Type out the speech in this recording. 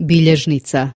Bilježnica.